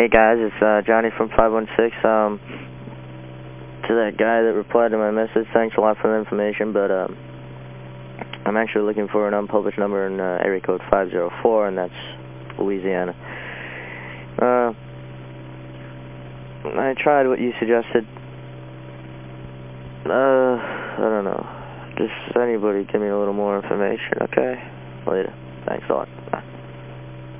Hey guys, it's、uh, Johnny from 516. Um, to that guy that replied to my message, thanks a lot for the information, but、um, I'm actually looking for an unpublished number in、uh, area code 504, and that's Louisiana.、Uh, I tried what you suggested.、Uh, I don't know. Just anybody give me a little more information, okay? Later. Thanks a lot.